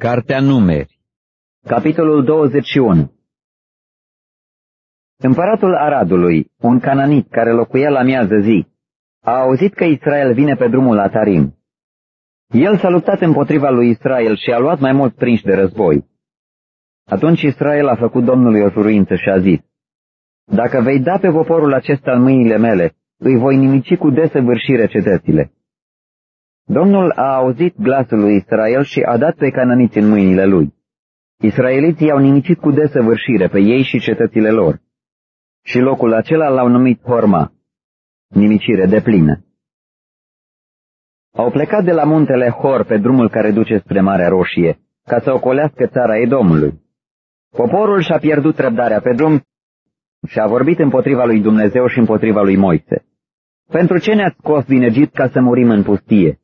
Cartea Numeri Capitolul 21 Împăratul Aradului, un cananit care locuia la miază zi, a auzit că Israel vine pe drumul la Tarim. El s-a luptat împotriva lui Israel și a luat mai mult prinși de război. Atunci Israel a făcut Domnului o juruință și a zis, Dacă vei da pe poporul acesta în mâinile mele, îi voi nimici cu desăvârșire cetățile. Domnul a auzit glasul lui Israel și a dat pe cananiți în mâinile lui. Israeliții au nimicit cu desăvârșire pe ei și cetățile lor. Și locul acela l-au numit Horma, nimicire de plină. Au plecat de la muntele Hor pe drumul care duce spre Marea Roșie, ca să ocolească țara Edomului. Poporul și-a pierdut răbdarea pe drum și a vorbit împotriva lui Dumnezeu și împotriva lui Moise. Pentru ce ne-ați scos din Egipt ca să murim în pustie?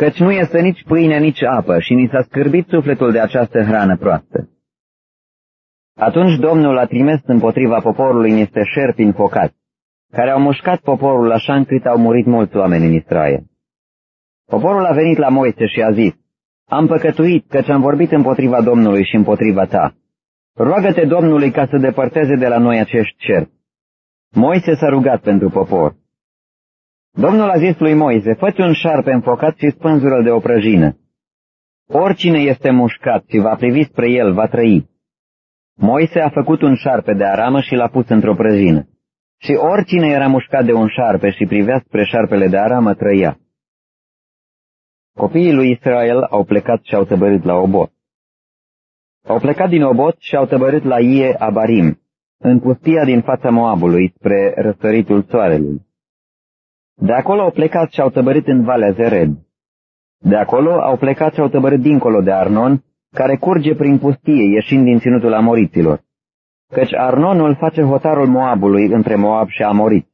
Căci nu este nici pâine, nici apă și ni s-a scârbit sufletul de această hrană proastă. Atunci Domnul a trimis împotriva poporului niște șerpi înfocați, care au mușcat poporul așa încât au murit mulți oameni în Israel. Poporul a venit la Moise și a zis, Am păcătuit, căci am vorbit împotriva Domnului și împotriva ta. Roagă-te Domnului ca să depărteze de la noi acești șerpi. Moise s-a rugat pentru popor. Domnul a zis lui Moise, fă un șarpe înfocat și spânzură de o prăjină. Oricine este mușcat și va privi spre el, va trăi. Moise a făcut un șarpe de aramă și l-a pus într-o prăjină. Și oricine era mușcat de un șarpe și privea spre șarpele de aramă, trăia. Copiii lui Israel au plecat și au tăbărit la Obot. Au plecat din Obot și au tăbărit la Ie Abarim, în pustia din fața Moabului, spre răsăritul soarelui. De acolo au plecat și au tăbărit în Valea Zered. De acolo au plecat și au tăbărit dincolo de Arnon, care curge prin pustie, ieșind din ținutul amoriților. Căci Arnonul face hotarul Moabului între Moab și Amorit.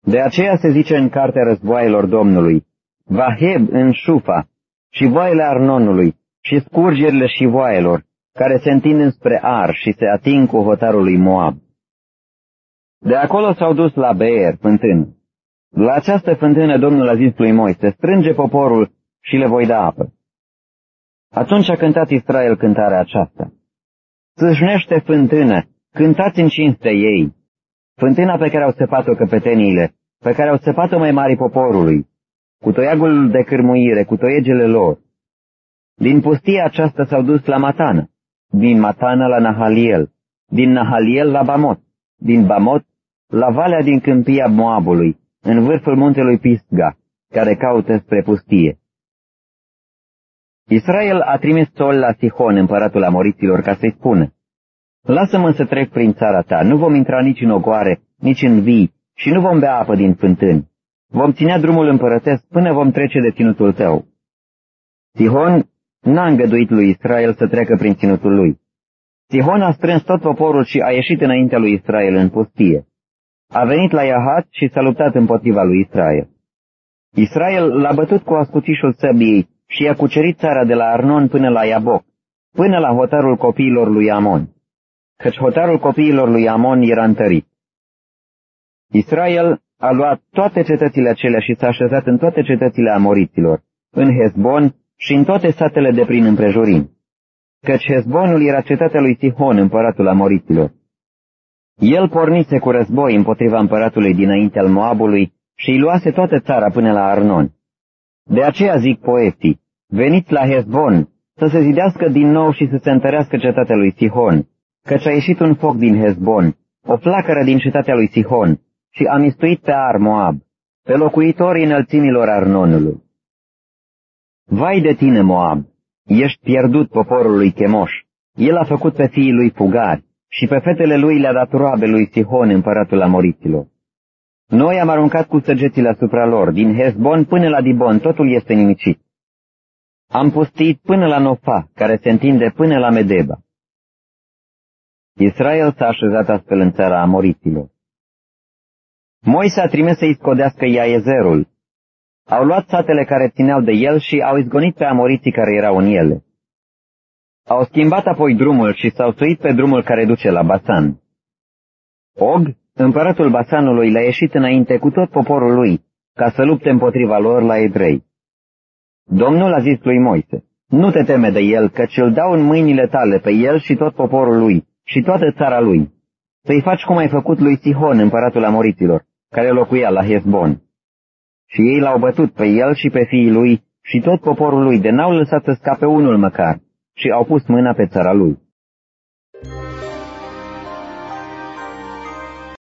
De aceea se zice în cartea războaielor Domnului, Vaheb în Șufa și voile Arnonului și scurgerile și voaielor, care se întind înspre Ar și se ating cu hotarul lui Moab. De acolo s-au dus la Beer, fântână. La această fântână Domnul a zis lui Moise, strânge poporul și le voi da apă. Atunci a cântat Israel cântarea aceasta. Sâșnește fântână, cântați în cinste ei. Fântâna pe care au săpat-o căpeteniile, pe care au săpat-o mai mari poporului, cu toiagul de cârmuire, cu toiegele lor. Din pustia aceasta s-au dus la Matană, din Matana la Nahaliel, din Nahaliel la Bamot, din Bamot la valea din câmpia Moabului, în vârful muntelui Pisga, care caută spre pustie. Israel a trimis sol la Sihon, împăratul amoriților, ca să-i spună, Lasă-mă să trec prin țara ta, nu vom intra nici în ogoare, nici în vii, și nu vom bea apă din fântâni. Vom ținea drumul împărătesc până vom trece de ținutul tău. Sihon n-a îngăduit lui Israel să treacă prin ținutul lui. Sihon a strâns tot poporul și a ieșit înaintea lui Israel în pustie a venit la Iahat și s-a luptat împotriva lui Israel. Israel l-a bătut cu ascuțișul săbiei și i-a cucerit țara de la Arnon până la Iaboc, până la hotarul copiilor lui Amon, căci hotarul copiilor lui Amon era întărit. Israel a luat toate cetățile acelea și s-a așezat în toate cetățile amoriților, în Hezbon și în toate satele de prin împrejurim, căci Hezbonul era cetatea lui Sihon, împăratul amoriților. El pornise cu război împotriva împăratului dinainte al Moabului și îi luase toată țara până la Arnon. De aceea zic poeții, veniți la Hezbon, să se zidească din nou și să se întărească cetatea lui Sihon, căci a ieșit un foc din Hezbon, o flacără din cetatea lui Sihon, și a mistuit pe Ar Moab, pe locuitorii înălțimilor Arnonului. Vai de tine, Moab! Ești pierdut poporului Chemoș. El a făcut pe fiii lui fugari și pe fetele lui le-a dat roabe lui Sihon, împăratul Amoriților. Noi am aruncat cu săgețile asupra lor, din Hezbon până la Dibon, totul este nimicit. Am pustit până la Nofa, care se întinde până la Medeba. Israel s-a așezat astfel în țara Amoriților. Moise a trimis să-i scodească Iaezerul. Au luat satele care țineau de el și au izgonit pe amoriții care erau în ele. Au schimbat apoi drumul și s-au suit pe drumul care duce la Basan. Og, împăratul Basanului, le-a ieșit înainte cu tot poporul lui, ca să lupte împotriva lor la evrei. Domnul a zis lui Moise, Nu te teme de el, căci îl dau în mâinile tale pe el și tot poporul lui și toată țara lui. Să-i faci cum ai făcut lui Sihon, împăratul amoriților, care locuia la Hezbon. Și ei l-au bătut pe el și pe fiii lui și tot poporul lui, de n-au lăsat să scape unul măcar, și au pus mâna pe țara lui.